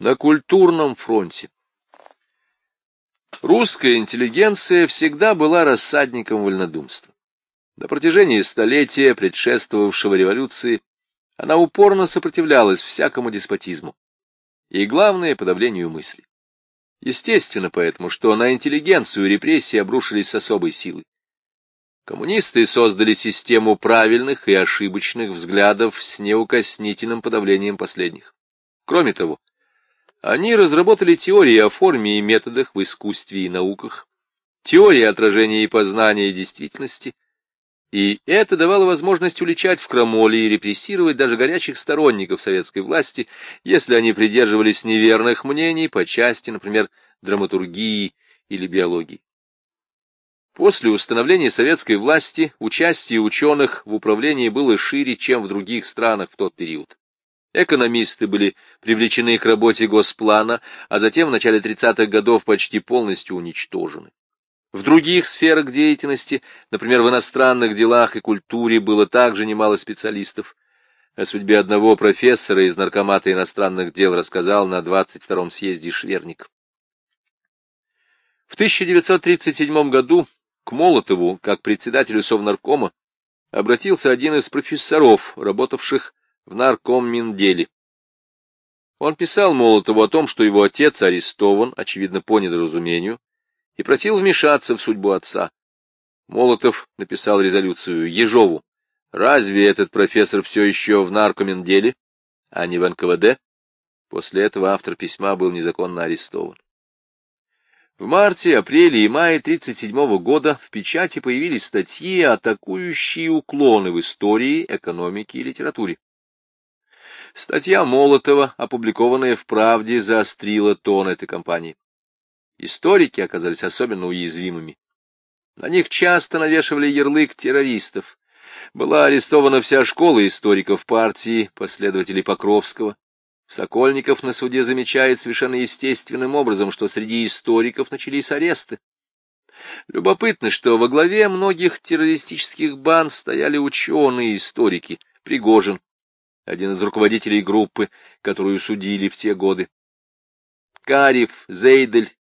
На культурном фронте. Русская интеллигенция всегда была рассадником вольнодумства. На протяжении столетия, предшествовавшего революции, она упорно сопротивлялась всякому деспотизму и, главное, подавлению мысли. Естественно поэтому, что на интеллигенцию репрессии обрушились с особой силой. Коммунисты создали систему правильных и ошибочных взглядов с неукоснительным подавлением последних. Кроме того, они разработали теории о форме и методах в искусстве и науках, теории отражения и познания действительности, и это давало возможность уличать в крамоле и репрессировать даже горячих сторонников советской власти, если они придерживались неверных мнений по части, например, драматургии или биологии. После установления советской власти участие ученых в управлении было шире, чем в других странах в тот период. Экономисты были привлечены к работе Госплана, а затем в начале 30-х годов почти полностью уничтожены. В других сферах деятельности, например, в иностранных делах и культуре, было также немало специалистов. О судьбе одного профессора из Наркомата иностранных дел рассказал на 22-м съезде Шверник. В 1937 году к Молотову, как председателю Совнаркома, обратился один из профессоров, работавших в наркомминделе. Он писал Молотову о том, что его отец арестован, очевидно, по недоразумению, и просил вмешаться в судьбу отца. Молотов написал резолюцию Ежову. Разве этот профессор все еще в наркоменделе, а не в НКВД? После этого автор письма был незаконно арестован. В марте, апреле и мае 1937 года в печати появились статьи, атакующие уклоны в истории, экономике и литературе. Статья Молотова, опубликованная в «Правде», заострила тон этой кампании. Историки оказались особенно уязвимыми. На них часто навешивали ярлык террористов. Была арестована вся школа историков партии, последователей Покровского. Сокольников на суде замечает совершенно естественным образом, что среди историков начались аресты. Любопытно, что во главе многих террористических банд стояли ученые-историки, Пригожин, один из руководителей группы, которую судили в те годы. Карев, Зейдель,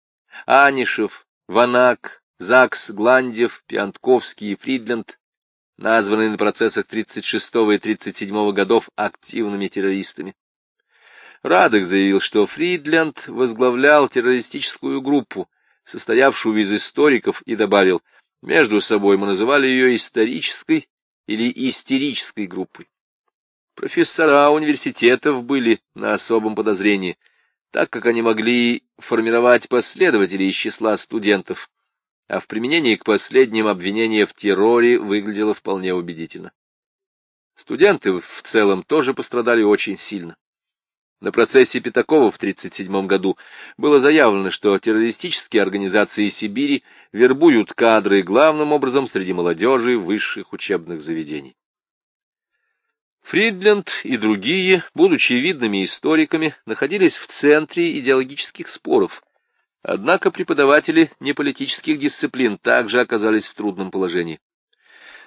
Анишев, Ванак, Закс, Гландев, Пиантковский и Фридленд, названные на процессах 36 и 37 годов активными террористами. Радок заявил, что Фридленд возглавлял террористическую группу, состоявшую из историков, и добавил, между собой мы называли ее исторической или истерической группой. Профессора университетов были на особом подозрении, так как они могли формировать последователей из числа студентов, а в применении к последним обвинения в терроре выглядело вполне убедительно. Студенты в целом тоже пострадали очень сильно. На процессе Пятакова в 1937 году было заявлено, что террористические организации Сибири вербуют кадры главным образом среди молодежи высших учебных заведений. Фридленд и другие, будучи видными историками, находились в центре идеологических споров. Однако преподаватели неполитических дисциплин также оказались в трудном положении.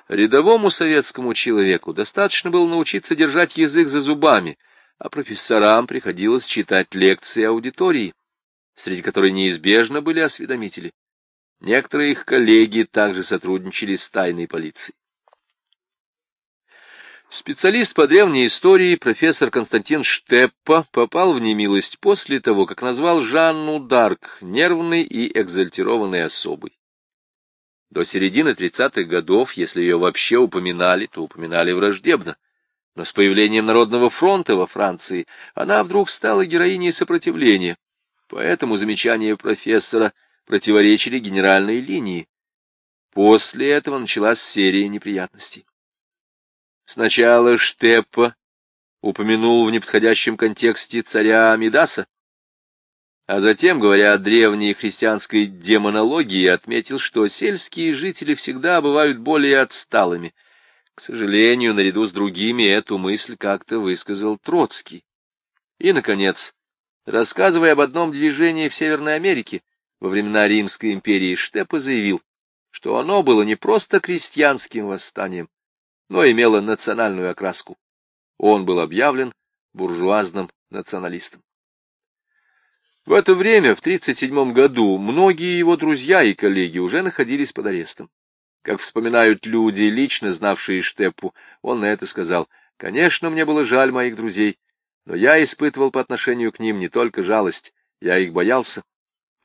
Рядовому советскому человеку достаточно было научиться держать язык за зубами, а профессорам приходилось читать лекции аудитории, среди которой неизбежно были осведомители. Некоторые их коллеги также сотрудничали с тайной полицией. Специалист по древней истории профессор Константин Штеппа попал в немилость после того, как назвал Жанну Дарк нервной и экзальтированной особой. До середины 30-х годов, если ее вообще упоминали, то упоминали враждебно. Но с появлением Народного фронта во Франции она вдруг стала героиней сопротивления. Поэтому замечания профессора противоречили генеральной линии. После этого началась серия неприятностей. Сначала Штеппа упомянул в неподходящем контексте царя Амидаса, а затем, говоря о древней христианской демонологии, отметил, что сельские жители всегда бывают более отсталыми. К сожалению, наряду с другими эту мысль как-то высказал Троцкий. И, наконец, рассказывая об одном движении в Северной Америке во времена Римской империи, Штеппа заявил, что оно было не просто крестьянским восстанием, но имела национальную окраску. Он был объявлен буржуазным националистом. В это время, в 1937 году, многие его друзья и коллеги уже находились под арестом. Как вспоминают люди, лично знавшие Штеппу, он на это сказал, «Конечно, мне было жаль моих друзей, но я испытывал по отношению к ним не только жалость, я их боялся.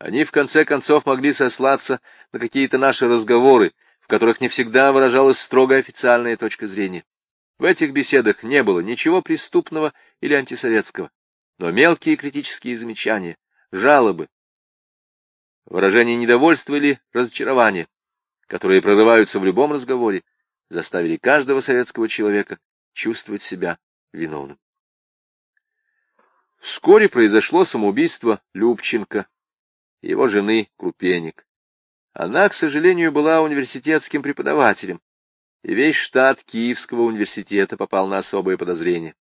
Они, в конце концов, могли сослаться на какие-то наши разговоры, в которых не всегда выражалась строго официальная точка зрения. В этих беседах не было ничего преступного или антисоветского, но мелкие критические замечания, жалобы, выражение недовольства или разочарования, которые прорываются в любом разговоре, заставили каждого советского человека чувствовать себя виновным. Вскоре произошло самоубийство Любченко, его жены Крупеник. Она, к сожалению, была университетским преподавателем, и весь штат Киевского университета попал на особые подозрения.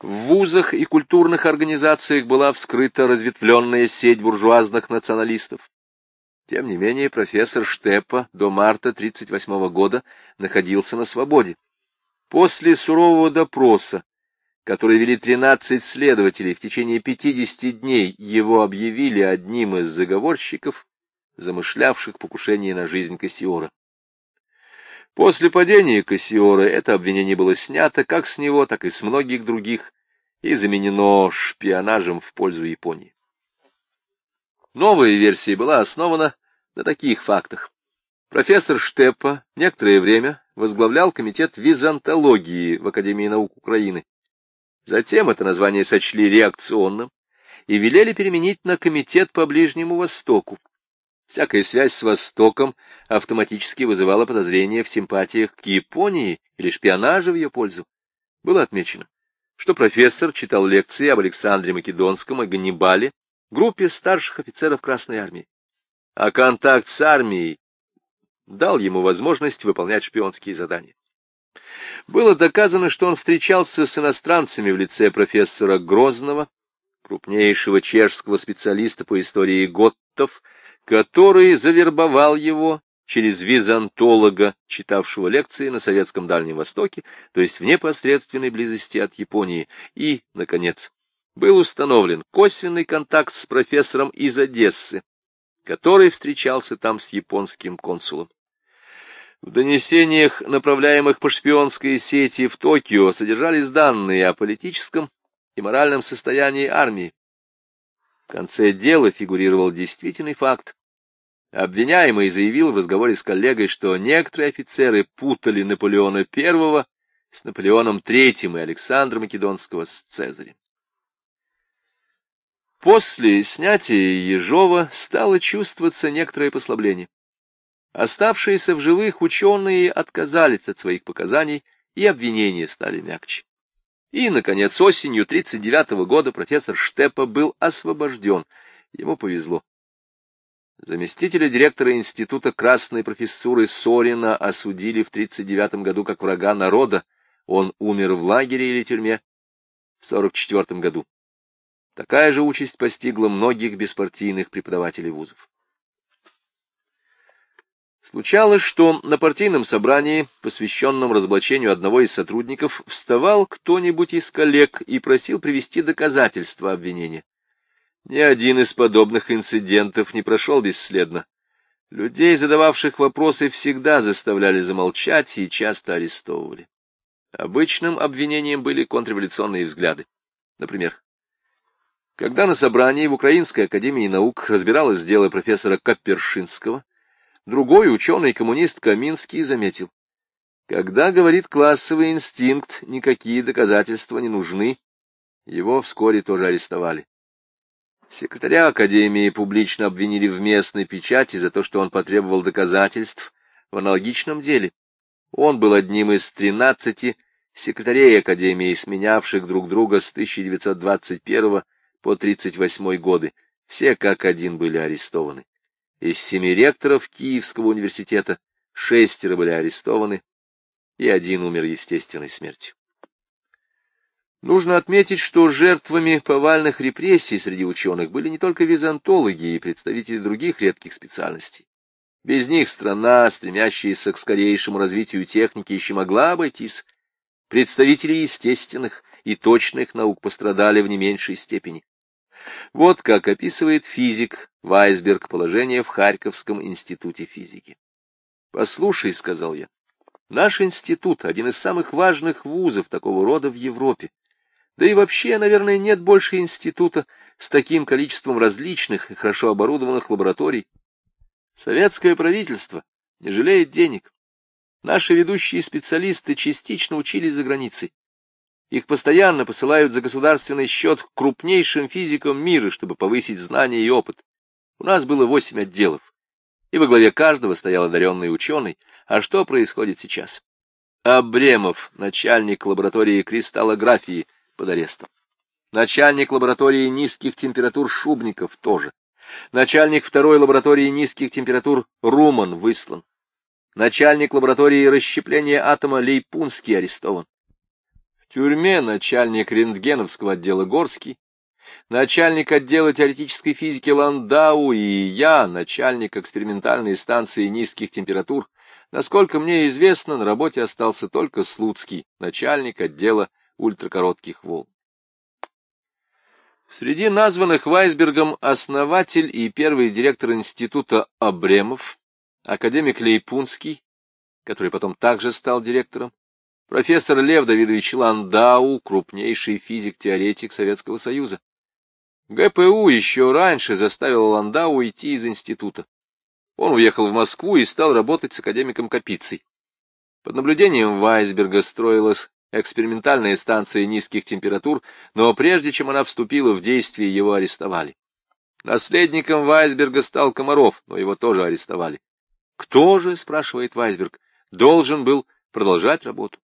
В вузах и культурных организациях была вскрыта разветвленная сеть буржуазных националистов. Тем не менее, профессор Штеппа до марта 1938 года находился на свободе. После сурового допроса, который вели 13 следователей, в течение 50 дней его объявили одним из заговорщиков, замышлявших покушение на жизнь Кассиора. После падения Кассиора это обвинение было снято как с него, так и с многих других, и заменено шпионажем в пользу Японии. Новая версия была основана на таких фактах. Профессор Штеппа некоторое время возглавлял комитет византологии в Академии наук Украины. Затем это название сочли реакционным и велели переменить на комитет по Ближнему Востоку. Всякая связь с Востоком автоматически вызывала подозрения в симпатиях к Японии или шпионаже в ее пользу. Было отмечено, что профессор читал лекции об Александре Македонском и Ганнибале группе старших офицеров Красной Армии а контакт с армией дал ему возможность выполнять шпионские задания. Было доказано, что он встречался с иностранцами в лице профессора Грозного, крупнейшего чешского специалиста по истории готтов, который завербовал его через византолога, читавшего лекции на Советском Дальнем Востоке, то есть в непосредственной близости от Японии, и, наконец, был установлен косвенный контакт с профессором из Одессы, который встречался там с японским консулом. В донесениях, направляемых по шпионской сети в Токио, содержались данные о политическом и моральном состоянии армии. В конце дела фигурировал действительный факт. Обвиняемый заявил в разговоре с коллегой, что некоторые офицеры путали Наполеона I с Наполеоном III и Александра Македонского с Цезарем. После снятия Ежова стало чувствоваться некоторое послабление. Оставшиеся в живых ученые отказались от своих показаний, и обвинения стали мягче. И, наконец, осенью 1939 года профессор Штепа был освобожден. Ему повезло. Заместителя директора Института Красной профессуры Сорина осудили в 1939 году как врага народа. Он умер в лагере или тюрьме в 1944 году. Такая же участь постигла многих беспартийных преподавателей вузов. Случалось, что на партийном собрании, посвященном разоблачению одного из сотрудников, вставал кто-нибудь из коллег и просил привести доказательства обвинения. Ни один из подобных инцидентов не прошел бесследно. Людей, задававших вопросы, всегда заставляли замолчать и часто арестовывали. Обычным обвинением были контрреволюционные взгляды. Например, когда на собрании в Украинской академии наук разбиралось дело профессора Капершинского, другой ученый-коммунист Каминский заметил, когда говорит классовый инстинкт, никакие доказательства не нужны, его вскоре тоже арестовали. Секретаря Академии публично обвинили в местной печати за то, что он потребовал доказательств в аналогичном деле. Он был одним из тринадцати секретарей Академии, сменявших друг друга с 1921 по 38 годы, все как один были арестованы. Из семи ректоров Киевского университета шестеро были арестованы, и один умер естественной смертью. Нужно отметить, что жертвами повальных репрессий среди ученых были не только византологи и представители других редких специальностей. Без них страна, стремящаяся к скорейшему развитию техники, еще могла обойтись. Представители естественных и точных наук пострадали в не меньшей степени. Вот как описывает физик Вайсберг положение в Харьковском институте физики. «Послушай», — сказал я, — «наш институт — один из самых важных вузов такого рода в Европе. Да и вообще, наверное, нет больше института с таким количеством различных и хорошо оборудованных лабораторий. Советское правительство не жалеет денег. Наши ведущие специалисты частично учились за границей. Их постоянно посылают за государственный счет крупнейшим физикам мира, чтобы повысить знания и опыт. У нас было восемь отделов, и во главе каждого стоял одаренный ученый. А что происходит сейчас? Абремов, начальник лаборатории кристаллографии, под арестом. Начальник лаборатории низких температур Шубников тоже. Начальник второй лаборатории низких температур Руман выслан. Начальник лаборатории расщепления атома Лейпунский арестован. В тюрьме начальник рентгеновского отдела Горский, начальник отдела теоретической физики Ландау и я, начальник экспериментальной станции низких температур. Насколько мне известно, на работе остался только Слуцкий, начальник отдела ультракоротких волн. Среди названных Вайсбергом основатель и первый директор института Абремов, академик Лейпунский, который потом также стал директором, профессор Лев Давидович Ландау, крупнейший физик-теоретик Советского Союза. ГПУ еще раньше заставил Ландау уйти из института. Он уехал в Москву и стал работать с академиком Капицей. Под наблюдением Вайсберга строилась экспериментальная станция низких температур, но прежде чем она вступила в действие, его арестовали. Наследником Вайсберга стал Комаров, но его тоже арестовали. Кто же, спрашивает Вайсберг, должен был продолжать работу?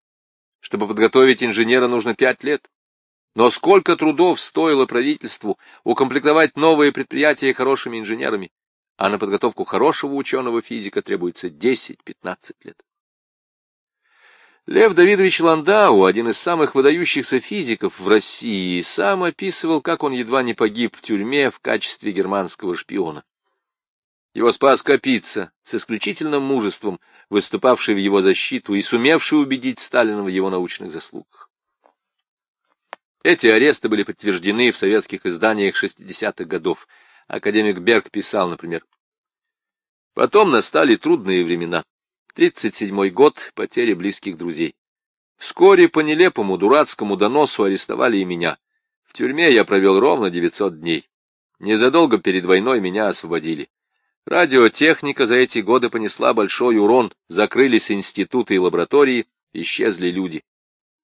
Чтобы подготовить инженера, нужно пять лет. Но сколько трудов стоило правительству укомплектовать новые предприятия хорошими инженерами, а на подготовку хорошего ученого-физика требуется 10-15 лет. Лев Давидович Ландау, один из самых выдающихся физиков в России, сам описывал, как он едва не погиб в тюрьме в качестве германского шпиона. Его спас Капица, с исключительным мужеством, выступавший в его защиту и сумевший убедить Сталина в его научных заслугах. Эти аресты были подтверждены в советских изданиях 60-х годов. Академик Берг писал, например, «Потом настали трудные времена. 37 год, потери близких друзей. Вскоре по нелепому дурацкому доносу арестовали и меня. В тюрьме я провел ровно 900 дней. Незадолго перед войной меня освободили. Радиотехника за эти годы понесла большой урон, закрылись институты и лаборатории, исчезли люди.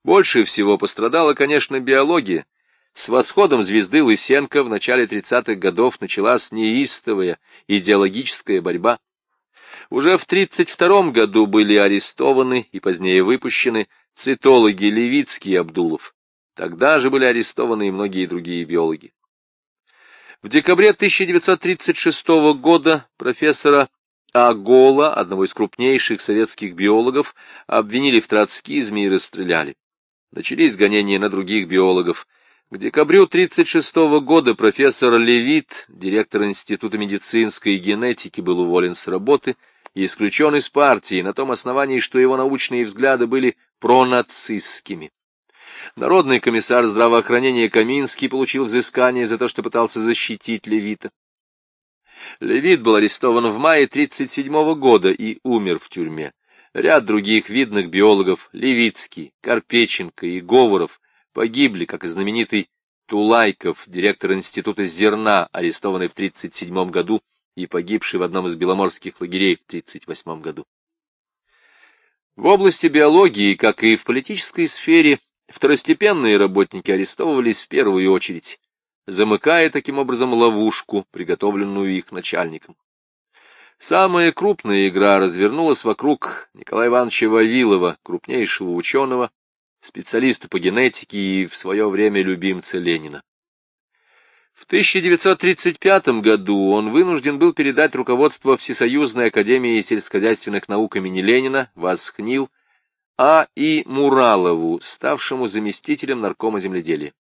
Больше всего пострадала, конечно, биология. С восходом звезды Лысенко в начале 30-х годов началась неистовая идеологическая борьба. Уже в 1932 году были арестованы и позднее выпущены цитологи Левицкий и Абдулов. Тогда же были арестованы и многие другие биологи. В декабре 1936 года профессора Агола, одного из крупнейших советских биологов, обвинили в троцкизме и расстреляли. Начались гонения на других биологов. К декабрю 1936 года профессор Левит, директор Института медицинской генетики, был уволен с работы – и исключен из партии на том основании, что его научные взгляды были пронацистскими. Народный комиссар здравоохранения Каминский получил взыскание за то, что пытался защитить Левита. Левит был арестован в мае 1937 года и умер в тюрьме. Ряд других видных биологов, Левицкий, Карпеченко и Говоров, погибли, как и знаменитый Тулайков, директор Института зерна, арестованный в 1937 году и погибший в одном из беломорских лагерей в 1938 году. В области биологии, как и в политической сфере, второстепенные работники арестовывались в первую очередь, замыкая таким образом ловушку, приготовленную их начальником. Самая крупная игра развернулась вокруг Николая Ивановича Вавилова, крупнейшего ученого, специалиста по генетике и в свое время любимца Ленина. В 1935 году он вынужден был передать руководство Всесоюзной академии сельскохозяйственных наук имени Ленина, Восхнил, А. И. Муралову, ставшему заместителем наркома земледелия.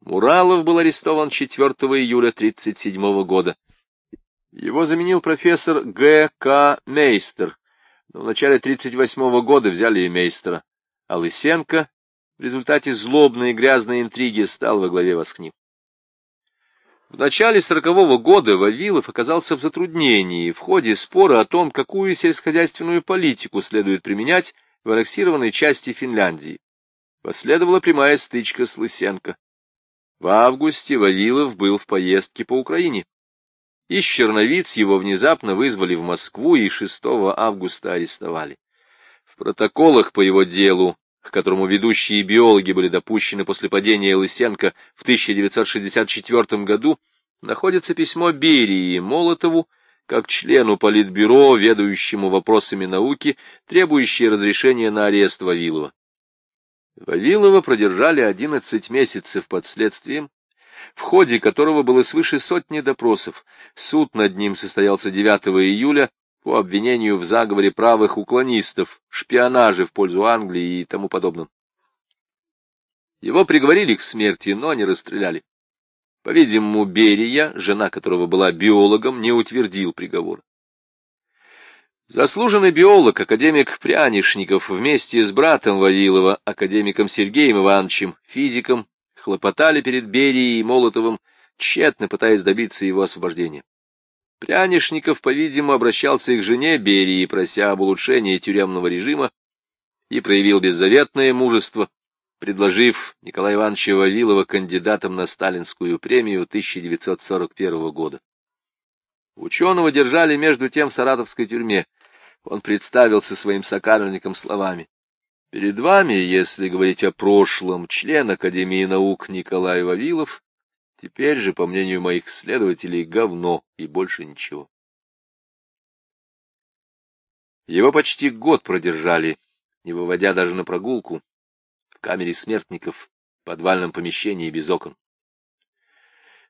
Муралов был арестован 4 июля 1937 года. Его заменил профессор Г. К. Мейстер, но в начале 1938 года взяли и Мейстера, а Лысенко в результате злобной и грязной интриги стал во главе Восхнил. В начале сорокового года Вавилов оказался в затруднении в ходе спора о том, какую сельскохозяйственную политику следует применять в аннексированной части Финляндии. Последовала прямая стычка с Лысенко. В августе Вавилов был в поездке по Украине. Из Черновиц его внезапно вызвали в Москву и 6 августа арестовали. В протоколах по его делу к которому ведущие биологи были допущены после падения Лысенко в 1964 году, находится письмо Берии Молотову, как члену Политбюро, ведающему вопросами науки, требующее разрешения на арест Вавилова. Вавилова продержали 11 месяцев под следствием, в ходе которого было свыше сотни допросов. Суд над ним состоялся 9 июля по обвинению в заговоре правых уклонистов, шпионаже в пользу Англии и тому подобном. Его приговорили к смерти, но не расстреляли. По-видимому, Берия, жена которого была биологом, не утвердил приговор. Заслуженный биолог, академик Прянишников, вместе с братом Вавилова, академиком Сергеем Ивановичем, физиком, хлопотали перед Берией и Молотовым, тщетно пытаясь добиться его освобождения. Прянишников, по-видимому, обращался и к жене Берии, прося об улучшении тюремного режима, и проявил беззаветное мужество, предложив Николая Ивановича Вавилова кандидатом на сталинскую премию 1941 года. Ученого держали между тем в саратовской тюрьме. Он представился своим сокамерникам словами. Перед вами, если говорить о прошлом, член Академии наук Николай Вавилов, Теперь же, по мнению моих следователей, говно и больше ничего. Его почти год продержали, не выводя даже на прогулку, в камере смертников, в подвальном помещении без окон.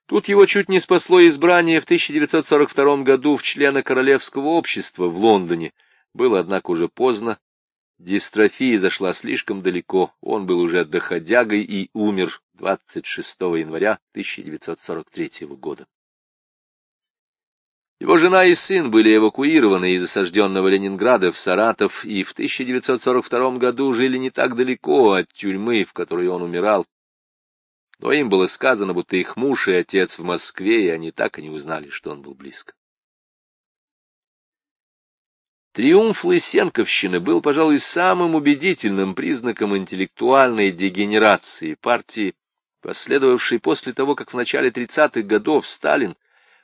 Тут его чуть не спасло избрание в 1942 году в члена Королевского общества в Лондоне. Было, однако, уже поздно, Дистрофия зашла слишком далеко, он был уже доходягой и умер 26 января 1943 года. Его жена и сын были эвакуированы из осажденного Ленинграда в Саратов и в 1942 году жили не так далеко от тюрьмы, в которой он умирал. Но им было сказано, будто их муж и отец в Москве, и они так и не узнали, что он был близко. Триумф Лысенковщины был, пожалуй, самым убедительным признаком интеллектуальной дегенерации партии, последовавшей после того, как в начале 30-х годов Сталин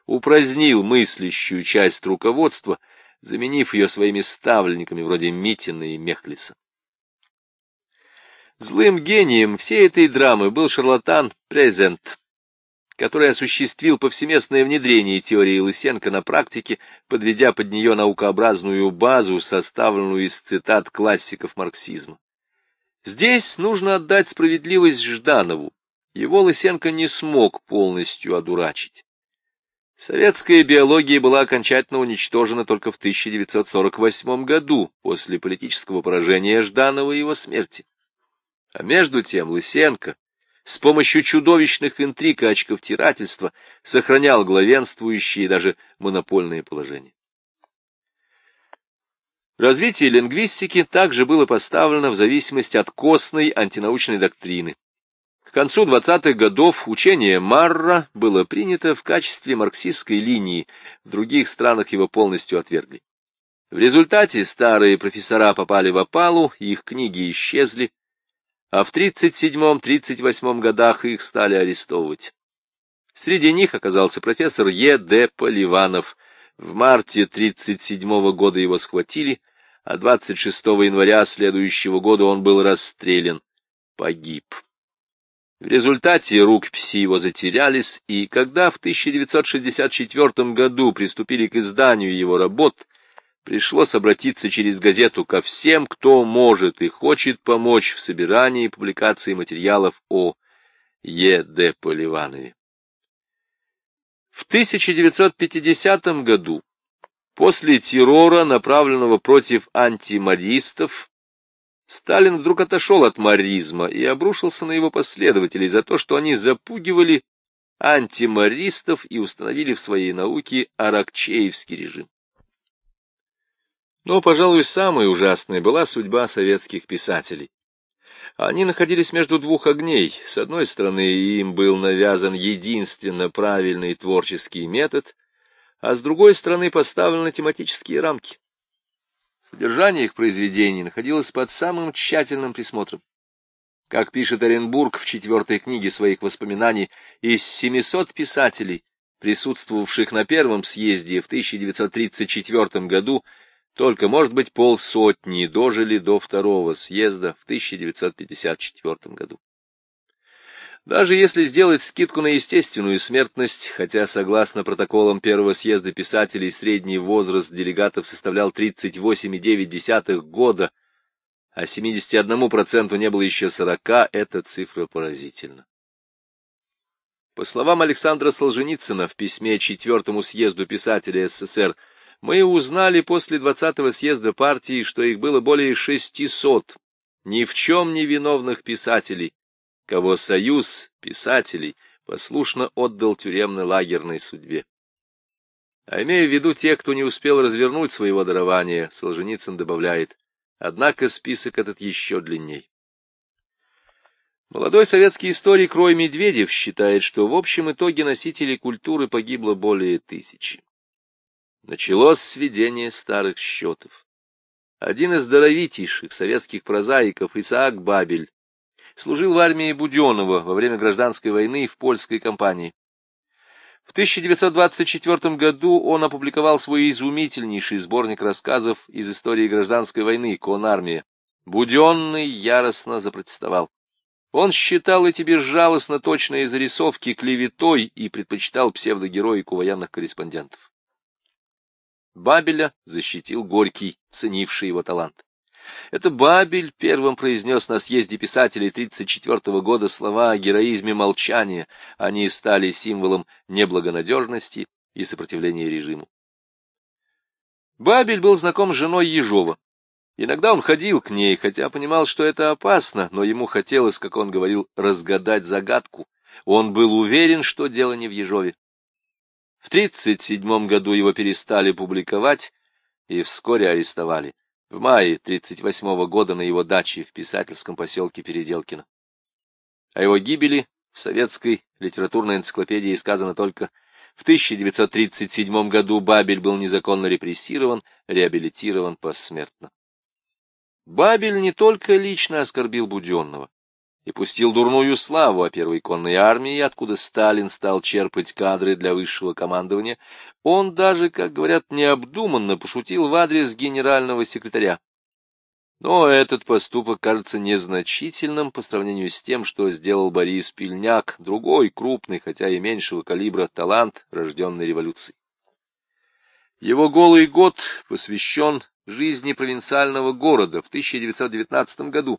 упразднил мыслящую часть руководства, заменив ее своими ставленниками вроде Митина и Мехлиса. Злым гением всей этой драмы был шарлатан Презент, который осуществил повсеместное внедрение теории Лысенко на практике, подведя под нее наукообразную базу, составленную из цитат классиков марксизма. Здесь нужно отдать справедливость Жданову. Его Лысенко не смог полностью одурачить. Советская биология была окончательно уничтожена только в 1948 году, после политического поражения Жданова и его смерти. А между тем Лысенко с помощью чудовищных интриг и очковтирательства сохранял главенствующие и даже монопольные положения. Развитие лингвистики также было поставлено в зависимости от костной антинаучной доктрины. К концу 20-х годов учение Марра было принято в качестве марксистской линии, в других странах его полностью отвергли. В результате старые профессора попали в опалу, их книги исчезли, а в 37-38 годах их стали арестовывать. Среди них оказался профессор Е. Д. Поливанов. В марте 37 года его схватили, а 26 января следующего года он был расстрелян. Погиб. В результате рукописи его затерялись, и когда в 1964 году приступили к изданию его работ, пришлось обратиться через газету ко всем, кто может и хочет помочь в собирании и публикации материалов о Е.Д. Поливанове. В 1950 году, после террора, направленного против антимаристов, Сталин вдруг отошел от маризма и обрушился на его последователей за то, что они запугивали антимаристов и установили в своей науке аракчеевский режим. Но, пожалуй, самой ужасной была судьба советских писателей. Они находились между двух огней. С одной стороны, им был навязан единственно правильный творческий метод, а с другой стороны поставлены тематические рамки. Содержание их произведений находилось под самым тщательным присмотром. Как пишет Оренбург в четвертой книге своих воспоминаний, из 700 писателей, присутствовавших на первом съезде в 1934 году, только, может быть, полсотни дожили до второго съезда в 1954 году. Даже если сделать скидку на естественную смертность, хотя, согласно протоколам первого съезда писателей, средний возраст делегатов составлял 38,9 года, а 71% не было еще 40, эта цифра поразительна. По словам Александра Солженицына в письме Четвертому съезду писателей СССР, мы узнали после 20-го съезда партии, что их было более 600 ни в чем не виновных писателей, кого союз писателей послушно отдал тюремно-лагерной судьбе. А имея в виду тех, кто не успел развернуть своего дарования, Солженицын добавляет, однако список этот еще длинней. Молодой советский историк Рой Медведев считает, что в общем итоге носителей культуры погибло более тысячи. Началось сведение старых счетов. Один из даровитейших советских прозаиков, Исаак Бабель, служил в армии Буденова во время гражданской войны в польской кампании. В 1924 году он опубликовал свой изумительнейший сборник рассказов из истории гражданской войны «Конармия». Буденный яростно запротестовал. Он считал эти безжалостно точные зарисовки клеветой и предпочитал псевдогероику военных корреспондентов. Бабеля защитил Горький, ценивший его талант. Это Бабель первым произнес на съезде писателей 1934 года слова о героизме молчания. Они стали символом неблагонадежности и сопротивления режиму. Бабель был знаком с женой Ежова. Иногда он ходил к ней, хотя понимал, что это опасно, но ему хотелось, как он говорил, разгадать загадку. Он был уверен, что дело не в Ежове. В 1937 году его перестали публиковать и вскоре арестовали. В мае 1938 года на его даче в писательском поселке Переделкино. О его гибели в советской литературной энциклопедии сказано только в 1937 году Бабель был незаконно репрессирован, реабилитирован посмертно. Бабель не только лично оскорбил Буденного и пустил дурную славу о первой конной армии, откуда Сталин стал черпать кадры для высшего командования, он даже, как говорят, необдуманно пошутил в адрес генерального секретаря. Но этот поступок кажется незначительным по сравнению с тем, что сделал Борис Пильняк, другой крупный, хотя и меньшего калибра, талант, рожденный революцией. Его «Голый год» посвящен жизни провинциального города в 1919 году.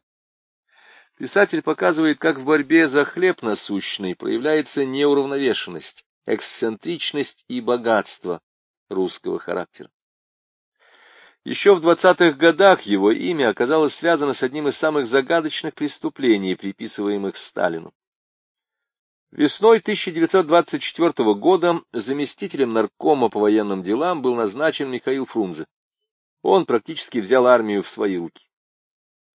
Писатель показывает, как в борьбе за хлеб насущный проявляется неуравновешенность, эксцентричность и богатство русского характера. Еще в 20-х годах его имя оказалось связано с одним из самых загадочных преступлений, приписываемых Сталину. Весной 1924 года заместителем наркома по военным делам был назначен Михаил Фрунзе. Он практически взял армию в свои руки.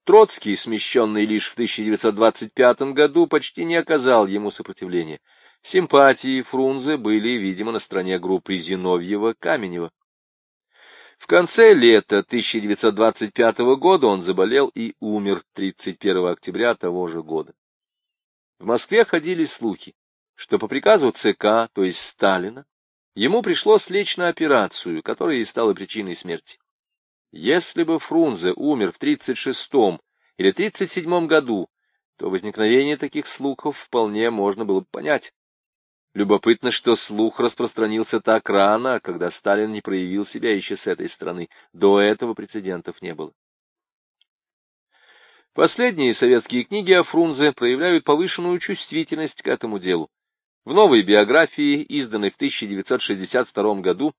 Троцкий, смещенный лишь в 1925 году, почти не оказал ему сопротивления. Симпатии Фрунзе были, видимо, на стороне группы Зиновьева-Каменева. В конце лета 1925 года он заболел и умер 31 октября того же года. В Москве ходили слухи, что по приказу ЦК, то есть Сталина, ему пришлось лечь на операцию, которая и стала причиной смерти. Если бы Фрунзе умер в 36-м или 37-м году, то возникновение таких слухов вполне можно было бы понять. Любопытно, что слух распространился так рано, когда Сталин не проявил себя еще с этой стороны. До этого прецедентов не было. Последние советские книги о Фрунзе проявляют повышенную чувствительность к этому делу. В новой биографии, изданной в 1962 году,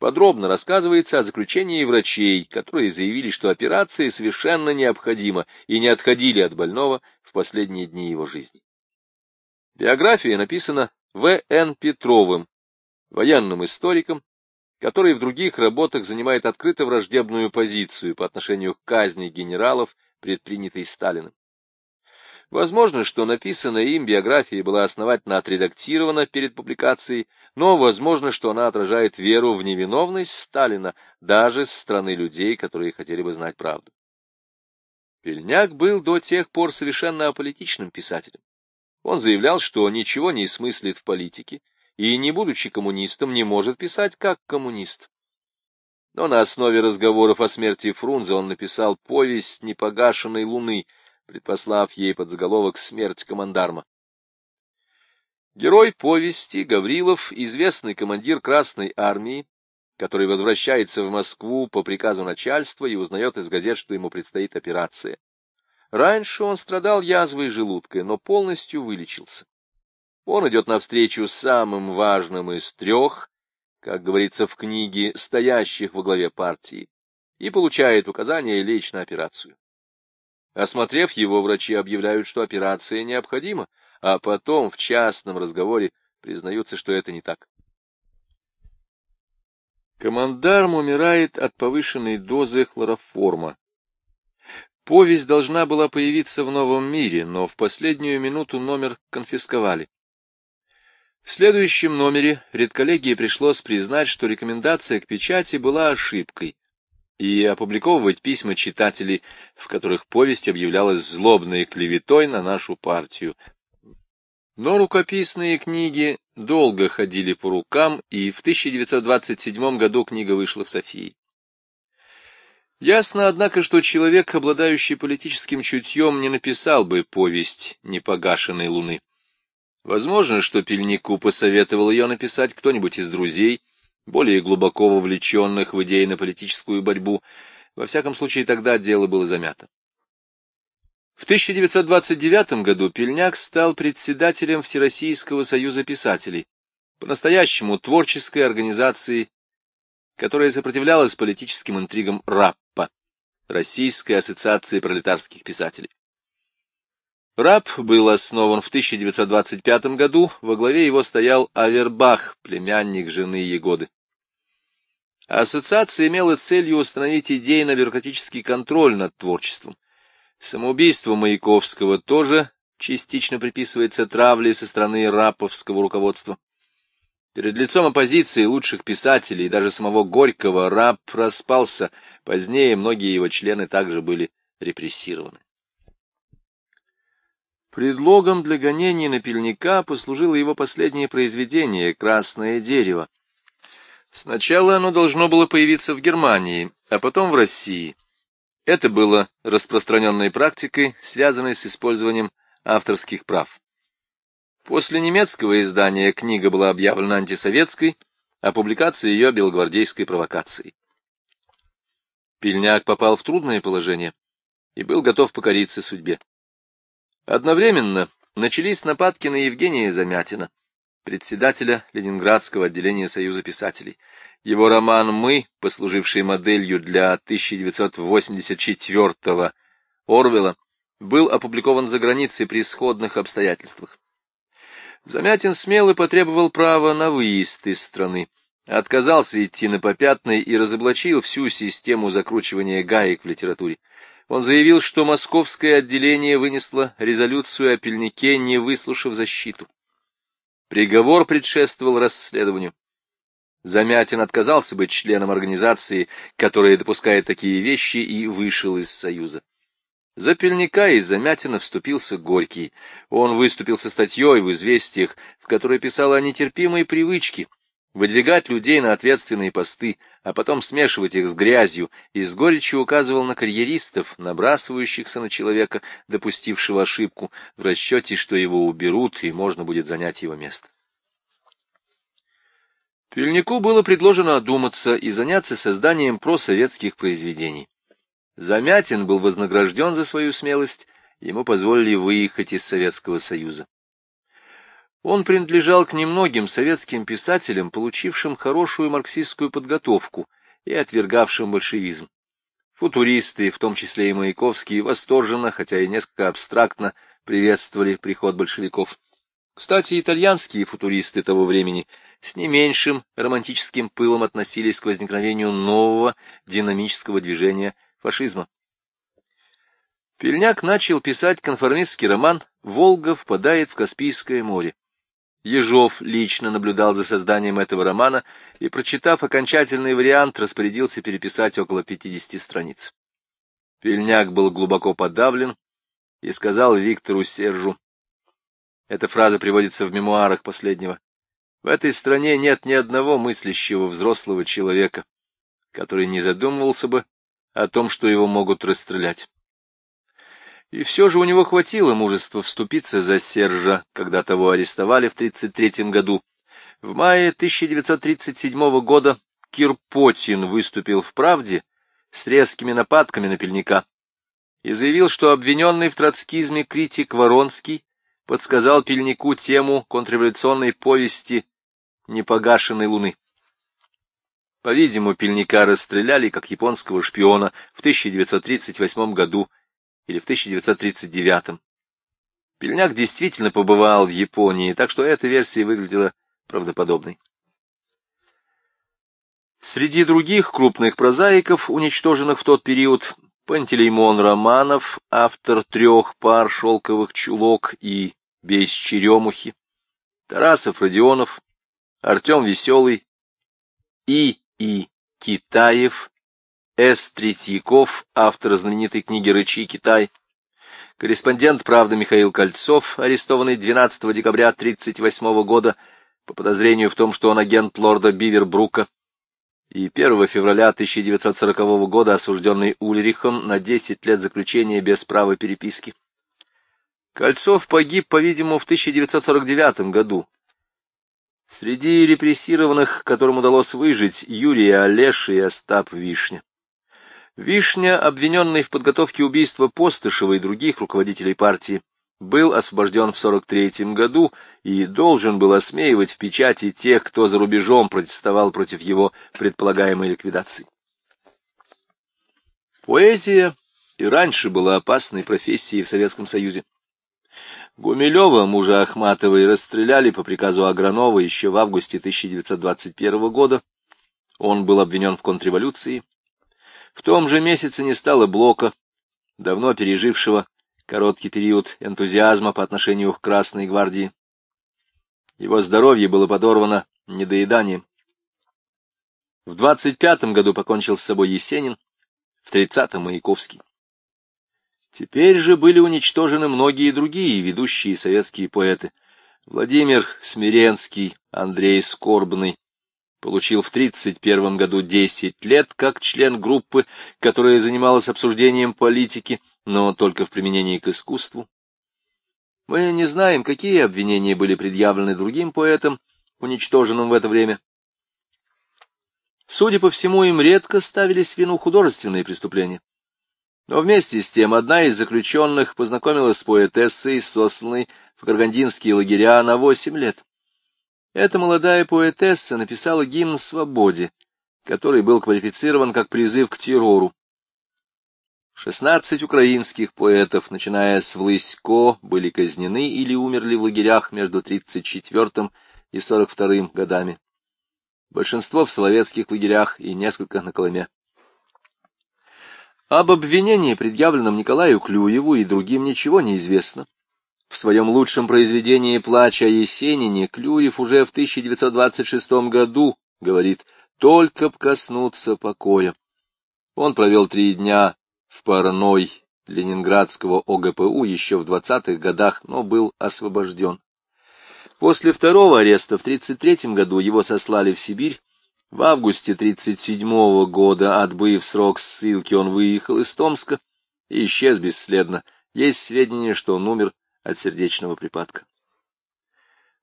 подробно рассказывается о заключении врачей, которые заявили, что операция совершенно необходима и не отходили от больного в последние дни его жизни. Биография написана В. Н. Петровым, военным историком, который в других работах занимает открыто враждебную позицию по отношению к казни генералов, предпринятой Сталиным. Возможно, что написанная им биография была основательно отредактирована перед публикацией, но возможно, что она отражает веру в невиновность Сталина даже со стороны людей, которые хотели бы знать правду. Пельняк был до тех пор совершенно аполитичным писателем. Он заявлял, что ничего не смыслит в политике и, не будучи коммунистом, не может писать как коммунист. Но на основе разговоров о смерти Фрунзе он написал повесть непогашенной луны — предпослав ей под заголовок «Смерть командарма». Герой повести Гаврилов, известный командир Красной армии, который возвращается в Москву по приказу начальства и узнает из газет, что ему предстоит операция. Раньше он страдал язвой желудка, но полностью вылечился. Он идет навстречу самым важным из трех, как говорится в книге, стоящих во главе партии, и получает указание лечь на операцию. Осмотрев его, врачи объявляют, что операция необходима, а потом в частном разговоре признаются, что это не так. Командарм умирает от повышенной дозы хлороформа. Повесть должна была появиться в новом мире, но в последнюю минуту номер конфисковали. В следующем номере редколлегии пришлось признать, что рекомендация к печати была ошибкой, и опубликовывать письма читателей, в которых повесть объявлялась злобной клеветой на нашу партию. Но рукописные книги долго ходили по рукам, и в 1927 году книга вышла в Софии. Ясно, однако, что человек, обладающий политическим чутьем, не написал бы повесть непогашенной луны. Возможно, что Пельнику посоветовал ее написать кто-нибудь из друзей, более глубоко вовлеченных в идейно-политическую борьбу. Во всяком случае, тогда дело было замято. В 1929 году Пельняк стал председателем Всероссийского союза писателей, по-настоящему творческой организации, которая сопротивлялась политическим интригам РАППа, Российской ассоциации пролетарских писателей. РАП был основан в 1925 году, во главе его стоял Авербах, племянник жены Егоды. Ассоциация имела целью установить идейно-бюрократический контроль над творчеством. Самоубийство Маяковского тоже частично приписывается травле со стороны раповского руководства. Перед лицом оппозиции лучших писателей и даже самого Горького раб распался, позднее многие его члены также были репрессированы. Предлогом для гонений на пельника послужило его последнее произведение «Красное дерево». Сначала оно должно было появиться в Германии, а потом в России. Это было распространенной практикой, связанной с использованием авторских прав. После немецкого издания книга была объявлена антисоветской, а публикация ее белогвардейской провокацией. Пельняк попал в трудное положение и был готов покориться судьбе. Одновременно начались нападки на Евгения Замятина, председателя Ленинградского отделения Союза писателей. Его роман «Мы», послуживший моделью для 1984-го Орвелла, был опубликован за границей при сходных обстоятельствах. Замятин смело потребовал права на выезд из страны, отказался идти на попятный и разоблачил всю систему закручивания гаек в литературе. Он заявил, что московское отделение вынесло резолюцию о пельнике, не выслушав защиту. Приговор предшествовал расследованию. Замятин отказался быть членом организации, которая допускает такие вещи, и вышел из Союза. За Пельника и Замятина вступился Горький. Он выступил со статьей в «Известиях», в которой писал о нетерпимой привычке выдвигать людей на ответственные посты, а потом смешивать их с грязью, и с горечью указывал на карьеристов, набрасывающихся на человека, допустившего ошибку, в расчете, что его уберут, и можно будет занять его место. Пельнику было предложено одуматься и заняться созданием просоветских произведений. Замятин был вознагражден за свою смелость, ему позволили выехать из Советского Союза. Он принадлежал к немногим советским писателям, получившим хорошую марксистскую подготовку и отвергавшим большевизм. Футуристы, в том числе и Маяковский, восторженно, хотя и несколько абстрактно, приветствовали приход большевиков. Кстати, итальянские футуристы того времени с не меньшим романтическим пылом относились к возникновению нового динамического движения фашизма. Пельняк начал писать конформистский роман «Волга впадает в Каспийское море». Ежов лично наблюдал за созданием этого романа и, прочитав окончательный вариант, распорядился переписать около 50 страниц. Пельняк был глубоко подавлен и сказал Виктору Сержу. Эта фраза приводится в мемуарах последнего. В этой стране нет ни одного мыслящего взрослого человека, который не задумывался бы о том, что его могут расстрелять. И все же у него хватило мужества вступиться за Сержа, когда того арестовали в 1933 году. В мае 1937 года Кирпотин выступил в «Правде» с резкими нападками на Пельника и заявил, что обвиненный в троцкизме критик Воронский подсказал Пельнику тему контрреволюционной повести «Непогашенной луны». По-видимому, Пельника расстреляли как японского шпиона в 1938 году или в 1939. Пельняк действительно побывал в Японии, так что эта версия выглядела правдоподобной. Среди других крупных прозаиков, уничтоженных в тот период, Пантелеймон Романов, автор трех пар шелковых чулок и без черемухи, Тарасов Родионов, Артем Веселый и и Китаев, с. Третьяков, автор знаменитой книги «Рычи Китай», корреспондент «Правды» Михаил Кольцов, арестованный 12 декабря 1938 года по подозрению в том, что он агент лорда Бивербрука, и 1 февраля 1940 года осужденный Ульрихом на 10 лет заключения без права переписки. Кольцов погиб, по-видимому, в 1949 году. Среди репрессированных, которым удалось выжить, Юрий Олеша и Остап Вишня. Вишня, обвиненный в подготовке убийства Постышева и других руководителей партии, был освобожден в 43 году и должен был осмеивать в печати тех, кто за рубежом протестовал против его предполагаемой ликвидации. Поэзия и раньше была опасной профессией в Советском Союзе. Гумилева, мужа Ахматовой, расстреляли по приказу Агранова еще в августе 1921 года. Он был обвинен в контрреволюции, в том же месяце не стало Блока, давно пережившего короткий период энтузиазма по отношению к Красной гвардии. Его здоровье было подорвано недоеданием. В 25-м году покончил с собой Есенин, в 30-м Маяковский. Теперь же были уничтожены многие другие ведущие советские поэты. Владимир Смиренский, Андрей Скорбный, получил в 1931 году 10 лет как член группы, которая занималась обсуждением политики, но только в применении к искусству. Мы не знаем, какие обвинения были предъявлены другим поэтам, уничтоженным в это время. Судя по всему, им редко ставились в вину художественные преступления. Но вместе с тем одна из заключенных познакомилась с поэтессой, сосланной в каргандинские лагеря на восемь лет. Эта молодая поэтесса написала гимн «Свободе», который был квалифицирован как призыв к террору. Шестнадцать украинских поэтов, начиная с Влысько, были казнены или умерли в лагерях между 34 и 42 годами. Большинство в соловецких лагерях и несколько на Колыме. Об обвинении, предъявленном Николаю Клюеву и другим, ничего не известно. В своем лучшем произведении «Плач о Есенине» Клюев уже в 1926 году говорит «только б коснуться покоя». Он провел три дня в парной ленинградского ОГПУ еще в 20-х годах, но был освобожден. После второго ареста в 1933 году его сослали в Сибирь. В августе 1937 года, отбыв срок ссылки, он выехал из Томска и исчез бесследно. Есть сведения, что он умер от сердечного припадка.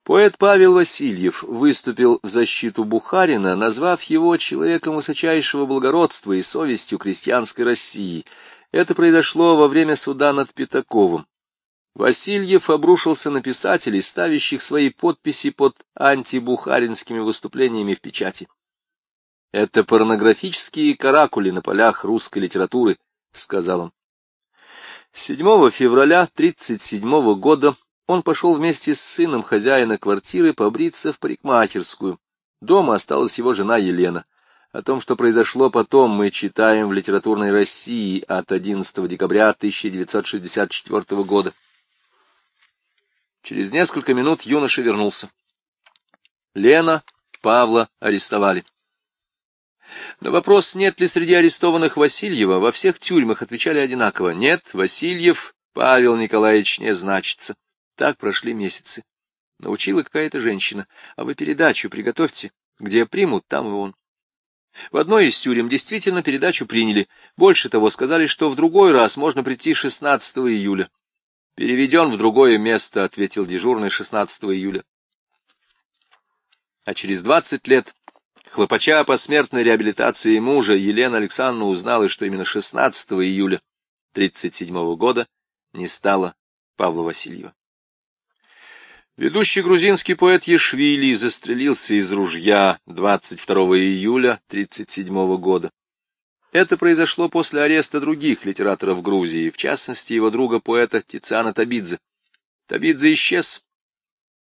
Поэт Павел Васильев выступил в защиту Бухарина, назвав его человеком высочайшего благородства и совестью крестьянской России. Это произошло во время суда над Пятаковым. Васильев обрушился на писателей, ставящих свои подписи под антибухаринскими выступлениями в печати. «Это порнографические каракули на полях русской литературы», — сказал он. 7 февраля 1937 года он пошел вместе с сыном хозяина квартиры побриться в парикмахерскую. Дома осталась его жена Елена. О том, что произошло потом, мы читаем в литературной России от 11 декабря 1964 года. Через несколько минут юноша вернулся. Лена, Павла арестовали. На вопрос, нет ли среди арестованных Васильева, во всех тюрьмах отвечали одинаково. Нет, Васильев Павел Николаевич не значится. Так прошли месяцы. Научила какая-то женщина. А вы передачу приготовьте. Где примут, там и он. В одной из тюрем действительно передачу приняли. Больше того, сказали, что в другой раз можно прийти 16 июля. Переведен в другое место, ответил дежурный 16 июля. А через 20 лет, хлопача по смертной реабилитации мужа, Елена Александровна узнала, что именно 16 июля 1937 года не стало Павла Васильева. Ведущий грузинский поэт Ешвили застрелился из ружья 22 июля 1937 года. Это произошло после ареста других литераторов Грузии, в частности, его друга-поэта Тициана Табидзе. Табидзе исчез,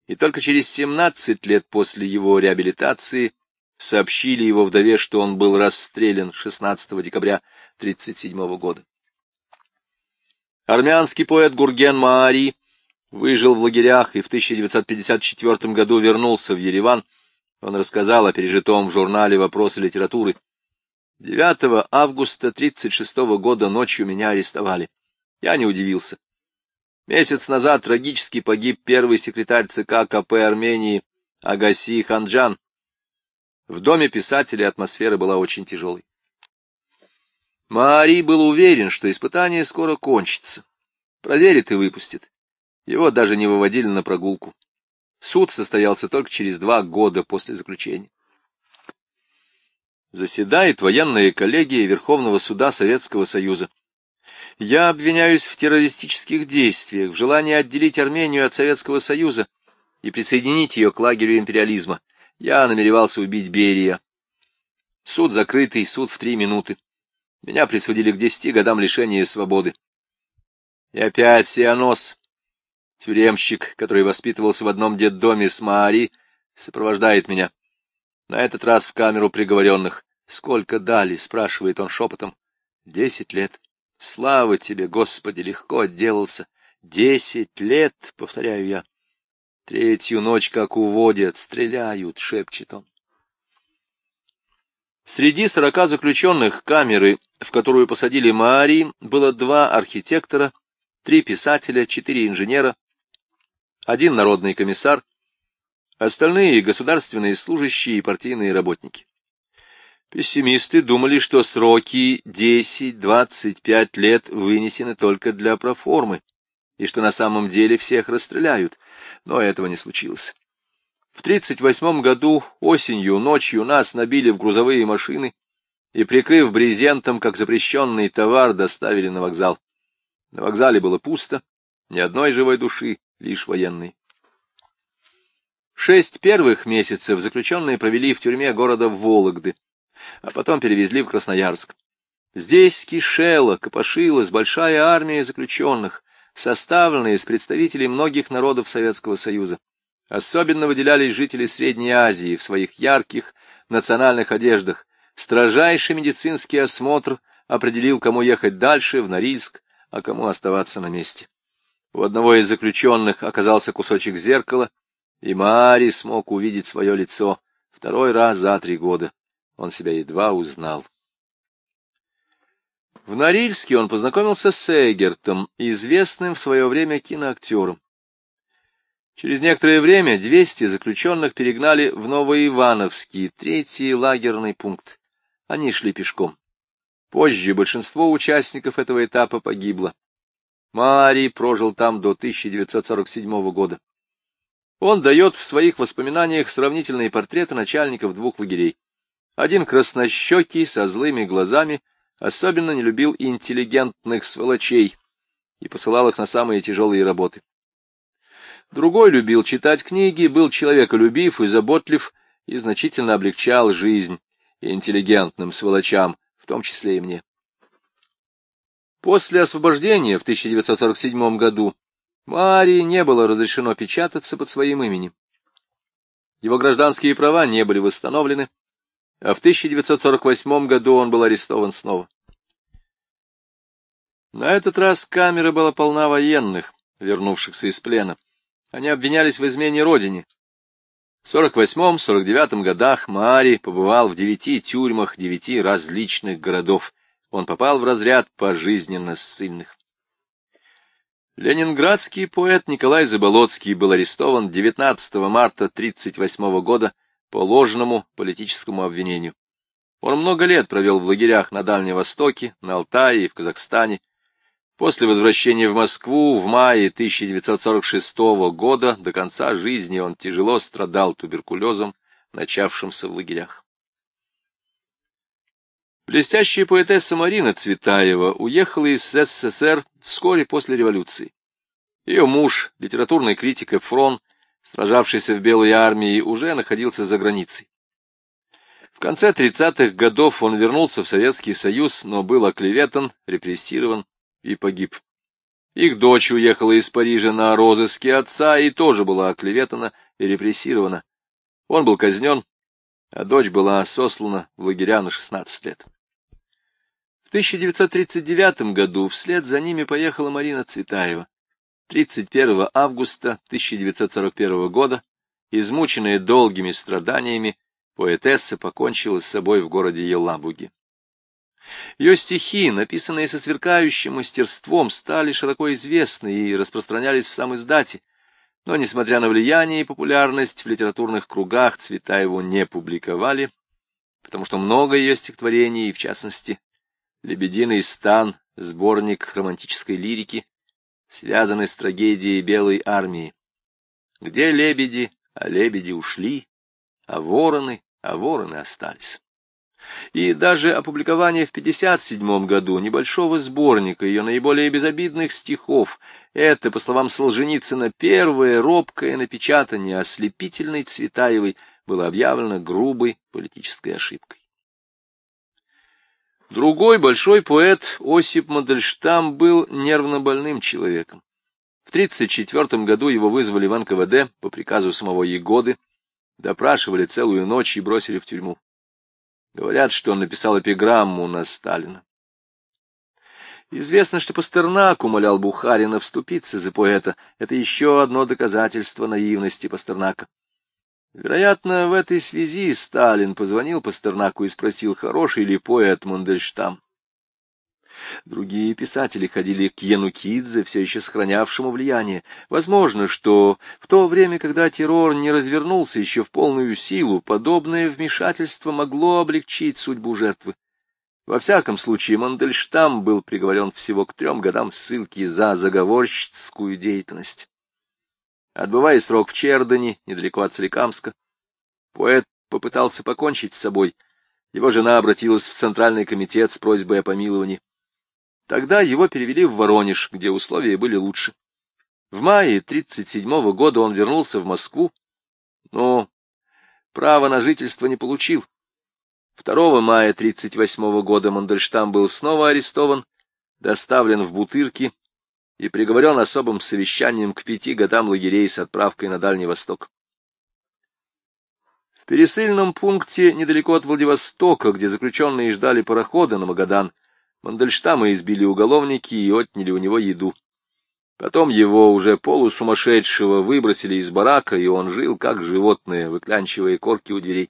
и только через 17 лет после его реабилитации сообщили его вдове, что он был расстрелян 16 декабря 1937 года. Армянский поэт Гурген Маари выжил в лагерях и в 1954 году вернулся в Ереван. Он рассказал о пережитом в журнале «Вопросы литературы». 9 августа 1936 года ночью меня арестовали. Я не удивился. Месяц назад трагически погиб первый секретарь ЦК КП Армении Агаси Ханджан. В доме писателя атмосфера была очень тяжелой. Мари был уверен, что испытание скоро кончится. Проверит и выпустит. Его даже не выводили на прогулку. Суд состоялся только через два года после заключения. Заседает военная коллегия Верховного суда Советского Союза. Я обвиняюсь в террористических действиях, в желании отделить Армению от Советского Союза и присоединить ее к лагерю империализма. Я намеревался убить Берия. Суд закрытый, суд в три минуты. Меня присудили к десяти годам лишения свободы. И опять Сианос, Тюремщик, который воспитывался в одном детдоме с Маари, сопровождает меня. На этот раз в камеру приговоренных. «Сколько дали?» — спрашивает он шепотом. «Десять лет. Слава тебе, Господи, легко отделался. Десять лет!» — повторяю я. Третью ночь, как уводят, стреляют, — шепчет он. Среди сорока заключенных камеры, в которую посадили Маари, было два архитектора, три писателя, четыре инженера, один народный комиссар, остальные государственные служащие и партийные работники. Пессимисты думали, что сроки 10-25 лет вынесены только для проформы, и что на самом деле всех расстреляют, но этого не случилось. В 1938 году осенью ночью нас набили в грузовые машины и, прикрыв брезентом, как запрещенный товар, доставили на вокзал. На вокзале было пусто, ни одной живой души, лишь военные. Шесть первых месяцев заключенные провели в тюрьме города Вологды, а потом перевезли в Красноярск. Здесь кишела, копошилась большая армия заключенных, составленная из представителей многих народов Советского Союза. Особенно выделялись жители Средней Азии в своих ярких национальных одеждах. Строжайший медицинский осмотр определил, кому ехать дальше, в Норильск, а кому оставаться на месте. У одного из заключенных оказался кусочек зеркала, и Мари смог увидеть свое лицо второй раз за три года. Он себя едва узнал. В Норильске он познакомился с Эгертом, известным в свое время киноактером. Через некоторое время 200 заключенных перегнали в Новоивановский, третий лагерный пункт. Они шли пешком. Позже большинство участников этого этапа погибло. Марий прожил там до 1947 года. Он дает в своих воспоминаниях сравнительные портреты начальников двух лагерей. Один краснощекий, со злыми глазами, особенно не любил интеллигентных сволочей и посылал их на самые тяжелые работы. Другой любил читать книги, был человеколюбив и заботлив, и значительно облегчал жизнь интеллигентным сволочам, в том числе и мне. После освобождения в 1947 году Марии не было разрешено печататься под своим именем. Его гражданские права не были восстановлены, а в 1948 году он был арестован снова. На этот раз камера была полна военных, вернувшихся из плена. Они обвинялись в измене родине. В 48-49 годах Маари побывал в девяти тюрьмах девяти различных городов. Он попал в разряд пожизненно ссыльных. Ленинградский поэт Николай Заболоцкий был арестован 19 марта 1938 года по ложному политическому обвинению. Он много лет провел в лагерях на Дальнем Востоке, на Алтае и в Казахстане. После возвращения в Москву в мае 1946 года до конца жизни он тяжело страдал туберкулезом, начавшимся в лагерях. Блестящая поэтесса Марина Цветаева уехала из СССР вскоре после революции. Ее муж, литературный критик Эфрон, сражавшийся в Белой армии, уже находился за границей. В конце 30-х годов он вернулся в Советский Союз, но был оклеветан, репрессирован и погиб. Их дочь уехала из Парижа на розыске отца и тоже была оклеветана и репрессирована. Он был казнен, а дочь была сослана в лагеря на 16 лет. В 1939 году вслед за ними поехала Марина Цветаева. 31 августа 1941 года, измученная долгими страданиями, поэтесса покончила с собой в городе Елабуге. Ее стихи, написанные со сверкающим мастерством, стали широко известны и распространялись в сам издате, но, несмотря на влияние и популярность в литературных кругах, Цветаеву не публиковали, потому что много ее стихотворений, в частности, «Лебединый стан», сборник романтической лирики, связаны с трагедией Белой армии. Где лебеди, а лебеди ушли, а вороны, а вороны остались. И даже опубликование в 1957 году небольшого сборника ее наиболее безобидных стихов — это, по словам Солженицына, первое робкое напечатание ослепительной Цветаевой было объявлено грубой политической ошибкой. Другой большой поэт Осип Мандельштам был нервно больным человеком. В 1934 году его вызвали в НКВД по приказу самого Егоды, допрашивали целую ночь и бросили в тюрьму. Говорят, что он написал эпиграмму на Сталина. Известно, что Пастернак умолял Бухарина вступиться за поэта. Это еще одно доказательство наивности Пастернака. Вероятно, в этой связи Сталин позвонил Пастернаку и спросил, хороший ли поэт Мандельштам. Другие писатели ходили к Янукидзе, все еще сохранявшему влияние. Возможно, что в то время, когда террор не развернулся еще в полную силу, подобное вмешательство могло облегчить судьбу жертвы. Во всяком случае, Мандельштам был приговорен всего к трем годам ссылки за заговорщицкую деятельность. Отбывая срок в Чердане, недалеко от Соликамска, поэт попытался покончить с собой. Его жена обратилась в Центральный комитет с просьбой о помиловании. Тогда его перевели в Воронеж, где условия были лучше. В мае 1937 года он вернулся в Москву, но право на жительство не получил. 2 мая 1938 года Мандельштам был снова арестован, доставлен в Бутырки и приговорен особым совещанием к пяти годам лагерей с отправкой на Дальний Восток. В пересыльном пункте недалеко от Владивостока, где заключенные ждали парохода на Магадан, Мандельштама избили уголовники и отняли у него еду. Потом его, уже полусумасшедшего, выбросили из барака, и он жил, как животное, выклянчивая корки у дверей.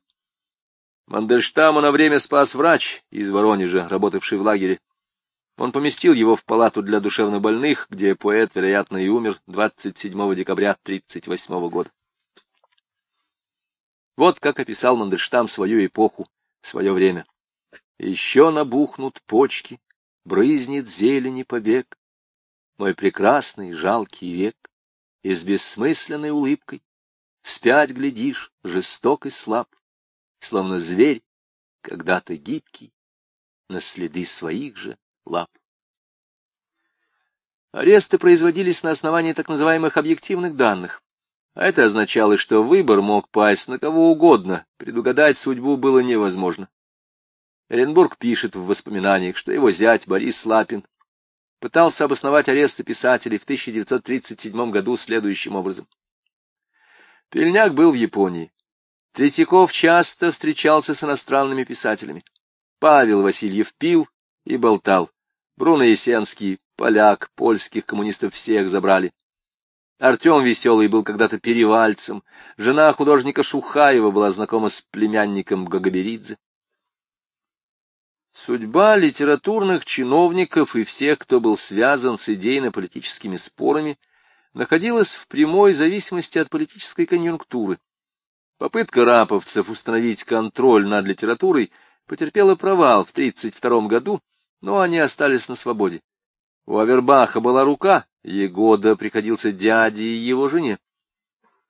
Мандельштама на время спас врач из Воронежа, работавший в лагере. Он поместил его в палату для душевнобольных, где поэт, вероятно, и умер 27 декабря 1938 года. Вот как описал Мандельштам свою эпоху, свое время. Еще набухнут почки, брызнет зелени побег. Мой прекрасный жалкий век, и с бессмысленной улыбкой вспять глядишь, жесток и слаб, словно зверь, когда-то гибкий, на следы своих же лап. Аресты производились на основании так называемых объективных данных, а это означало, что выбор мог пасть на кого угодно, предугадать судьбу было невозможно. Оренбург пишет в воспоминаниях, что его зять Борис Лапин пытался обосновать аресты писателей в 1937 году следующим образом. Пельняк был в Японии. Третьяков часто встречался с иностранными писателями. Павел Васильев пил и болтал. Бруно Есенский, поляк, польских коммунистов всех забрали. Артем Веселый был когда-то перевальцем. Жена художника Шухаева была знакома с племянником Гагаберидзе. Судьба литературных чиновников и всех, кто был связан с идейно-политическими спорами, находилась в прямой зависимости от политической конъюнктуры. Попытка раповцев установить контроль над литературой потерпела провал в 1932 году, но они остались на свободе. У Авербаха была рука, Егода приходился дяде и его жене.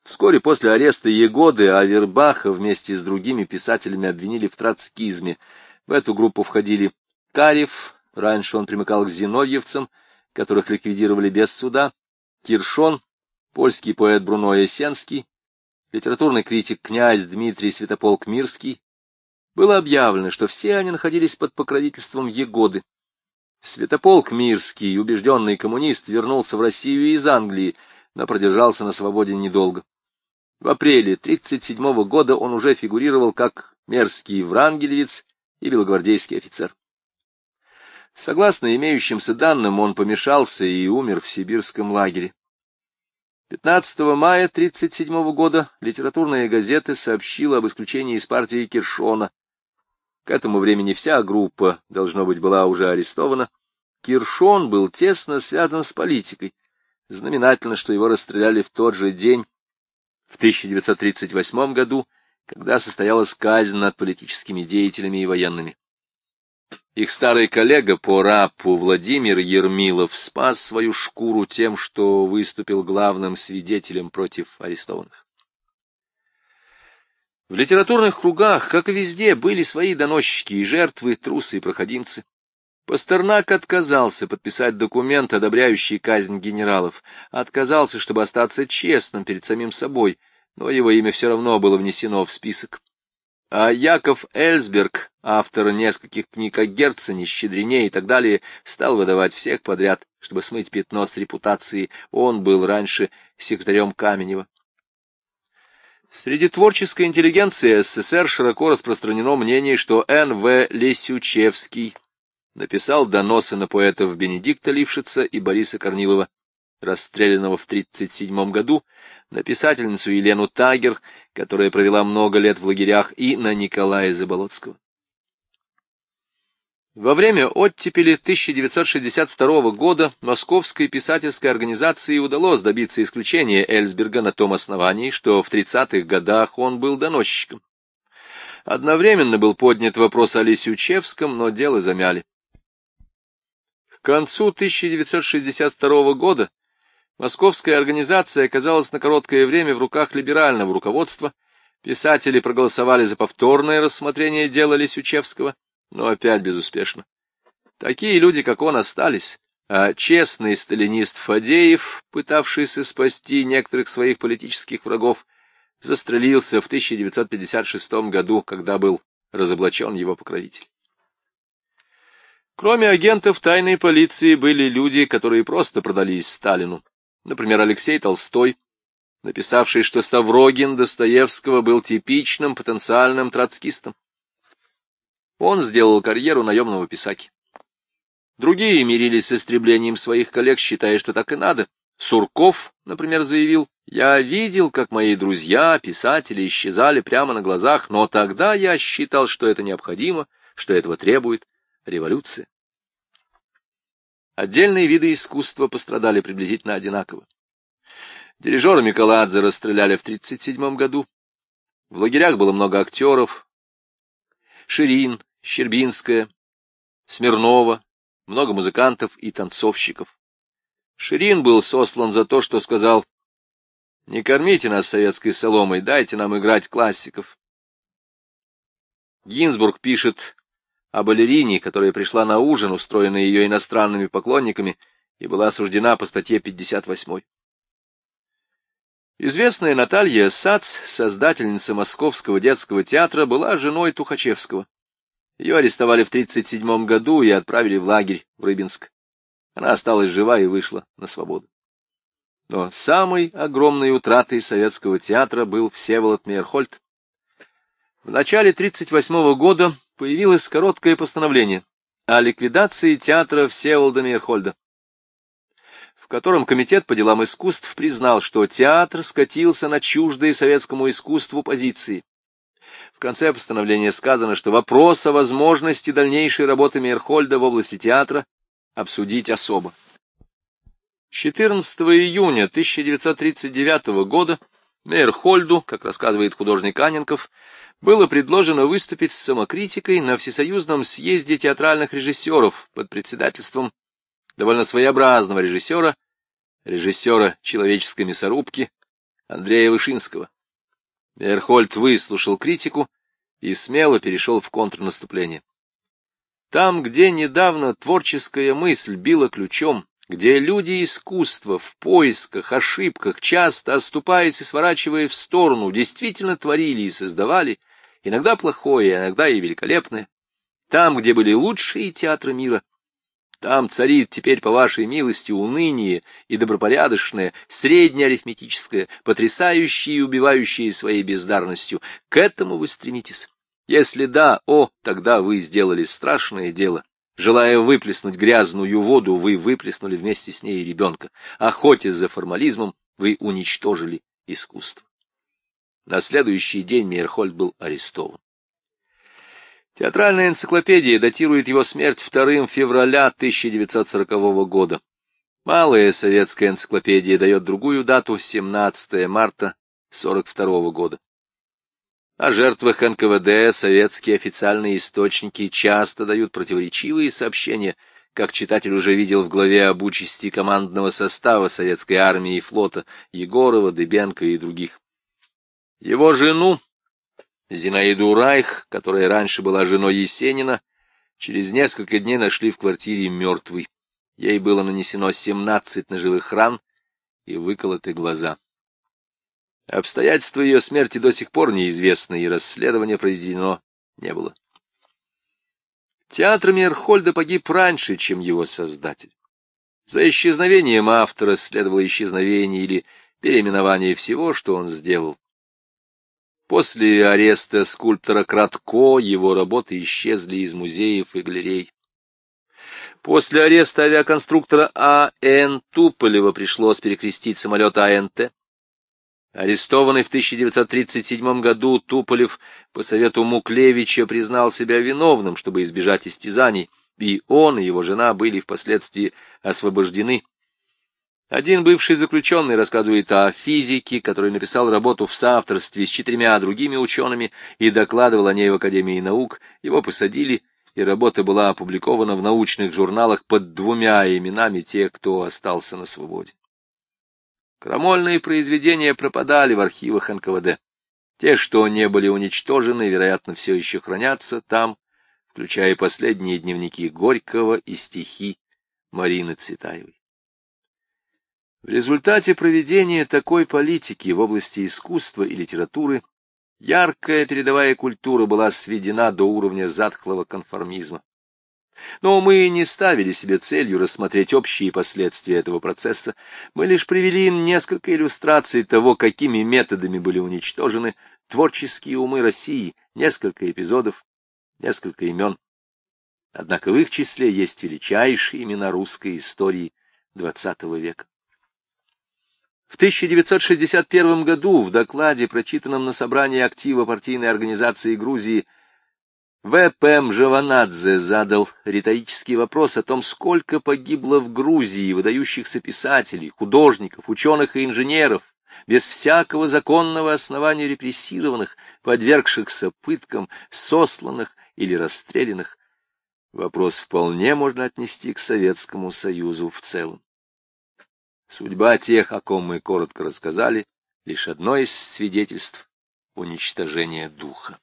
Вскоре после ареста Егоды Авербаха вместе с другими писателями обвинили в троцкизме — в эту группу входили Карев, раньше он примыкал к зиновьевцам, которых ликвидировали без суда, Киршон, польский поэт Бруно Есенский, литературный критик князь Дмитрий Святополк Мирский. Было объявлено, что все они находились под покровительством Егоды. Святополк Мирский, убежденный коммунист, вернулся в Россию из Англии, но продержался на свободе недолго. В апреле 1937 года он уже фигурировал как мерзкий врангелевец и белогвардейский офицер. Согласно имеющимся данным, он помешался и умер в сибирском лагере. 15 мая 1937 года литературная газета сообщила об исключении из партии Киршона. К этому времени вся группа, должно быть, была уже арестована. Киршон был тесно связан с политикой. Знаменательно, что его расстреляли в тот же день, в 1938 году, когда состоялась казнь над политическими деятелями и военными. Их старый коллега по рапу Владимир Ермилов спас свою шкуру тем, что выступил главным свидетелем против арестованных. В литературных кругах, как и везде, были свои доносчики и жертвы, трусы и проходимцы. Пастернак отказался подписать документ, одобряющий казнь генералов, отказался, чтобы остаться честным перед самим собой — но его имя все равно было внесено в список. А Яков Эльсберг, автор нескольких книг о Герцене, Щедрине и так далее, стал выдавать всех подряд, чтобы смыть пятно с репутации. Он был раньше секретарем Каменева. Среди творческой интеллигенции СССР широко распространено мнение, что Н.В. Лесючевский написал доносы на поэтов Бенедикта Лившица и Бориса Корнилова, расстрелянного в 1937 году, на писательницу Елену Тагер, которая провела много лет в лагерях, и на Николая Заболоцкого. Во время оттепели 1962 года Московской писательской организации удалось добиться исключения Эльсберга на том основании, что в 30-х годах он был доносчиком. Одновременно был поднят вопрос о Лисючевском, но дело замяли. К концу 1962 года Московская организация оказалась на короткое время в руках либерального руководства. Писатели проголосовали за повторное рассмотрение дела Лисючевского, но опять безуспешно. Такие люди, как он, остались, а честный сталинист Фадеев, пытавшийся спасти некоторых своих политических врагов, застрелился в 1956 году, когда был разоблачен его покровитель. Кроме агентов тайной полиции были люди, которые просто продались Сталину. Например, Алексей Толстой, написавший, что Ставрогин Достоевского был типичным потенциальным троцкистом. Он сделал карьеру наемного писаки. Другие мирились с истреблением своих коллег, считая, что так и надо. Сурков, например, заявил, «Я видел, как мои друзья, писатели, исчезали прямо на глазах, но тогда я считал, что это необходимо, что этого требует революция». Отдельные виды искусства пострадали приблизительно одинаково. Дирижера Миколадзе расстреляли в 1937 году. В лагерях было много актеров. Ширин, Щербинская, Смирнова, много музыкантов и танцовщиков. Ширин был сослан за то, что сказал «Не кормите нас советской соломой, дайте нам играть классиков». Гинзбург пишет о балерине, которая пришла на ужин, устроенный ее иностранными поклонниками, и была осуждена по статье 58. Известная Наталья Сац, создательница Московского детского театра, была женой Тухачевского. Ее арестовали в 1937 году и отправили в лагерь в Рыбинск. Она осталась жива и вышла на свободу. Но самой огромной утратой советского театра был Всеволод Мейерхольд. В начале 1938 года появилось короткое постановление о ликвидации театра Всеволода Мейерхольда, в котором Комитет по делам искусств признал, что театр скатился на чуждые советскому искусству позиции. В конце постановления сказано, что вопрос о возможности дальнейшей работы Мейерхольда в области театра обсудить особо. 14 июня 1939 года Мейерхольду, как рассказывает художник Аненков, было предложено выступить с самокритикой на Всесоюзном съезде театральных режиссеров под председательством довольно своеобразного режиссера, режиссера «Человеческой мясорубки» Андрея Вышинского. Мейерхольд выслушал критику и смело перешел в контрнаступление. Там, где недавно творческая мысль била ключом, где люди искусства в поисках, ошибках, часто оступаясь и сворачивая в сторону, действительно творили и создавали, иногда плохое, иногда и великолепное, там, где были лучшие театры мира, там царит теперь, по вашей милости, уныние и добропорядочное, среднеарифметическое, потрясающее и убивающее своей бездарностью. К этому вы стремитесь. Если да, о, тогда вы сделали страшное дело. Желая выплеснуть грязную воду, вы выплеснули вместе с ней ребенка. Охотясь за формализмом, вы уничтожили искусство. На следующий день Мейерхольд был арестован. Театральная энциклопедия датирует его смерть 2 февраля 1940 года. Малая советская энциклопедия дает другую дату — 17 марта 1942 года. О жертвах НКВД советские официальные источники часто дают противоречивые сообщения, как читатель уже видел в главе об участи командного состава советской армии и флота Егорова, Дыбенко и других. Его жену, Зинаиду Райх, которая раньше была женой Есенина, через несколько дней нашли в квартире мертвой. Ей было нанесено 17 ножевых ран и выколоты глаза. Обстоятельства ее смерти до сих пор неизвестны, и расследование произведено не было. Театр Мерхольда погиб раньше, чем его создатель. За исчезновением автора следовало исчезновение или переименование всего, что он сделал. После ареста скульптора Кратко его работы исчезли из музеев и галерей. После ареста авиаконструктора А.Н. Туполева пришлось перекрестить самолет АНТ. Арестованный в 1937 году Туполев по совету Муклевича признал себя виновным, чтобы избежать истязаний, и он и его жена были впоследствии освобождены. Один бывший заключенный рассказывает о физике, который написал работу в соавторстве с четырьмя другими учеными и докладывал о ней в Академии наук. Его посадили, и работа была опубликована в научных журналах под двумя именами тех, кто остался на свободе. Крамольные произведения пропадали в архивах НКВД. Те, что не были уничтожены, вероятно, все еще хранятся там, включая последние дневники Горького и стихи Марины Цветаевой. В результате проведения такой политики в области искусства и литературы яркая передовая культура была сведена до уровня затхлого конформизма. Но мы не ставили себе целью рассмотреть общие последствия этого процесса, мы лишь привели несколько иллюстраций того, какими методами были уничтожены творческие умы России, несколько эпизодов, несколько имен. Однако в их числе есть величайшие имена русской истории XX века. В 1961 году в докладе, прочитанном на собрании актива партийной организации Грузии, в.П. Мжаванадзе задал риторический вопрос о том, сколько погибло в Грузии выдающихся писателей, художников, ученых и инженеров, без всякого законного основания репрессированных, подвергшихся пыткам, сосланных или расстрелянных. Вопрос вполне можно отнести к Советскому Союзу в целом. Судьба тех, о ком мы коротко рассказали, лишь одно из свидетельств уничтожения духа.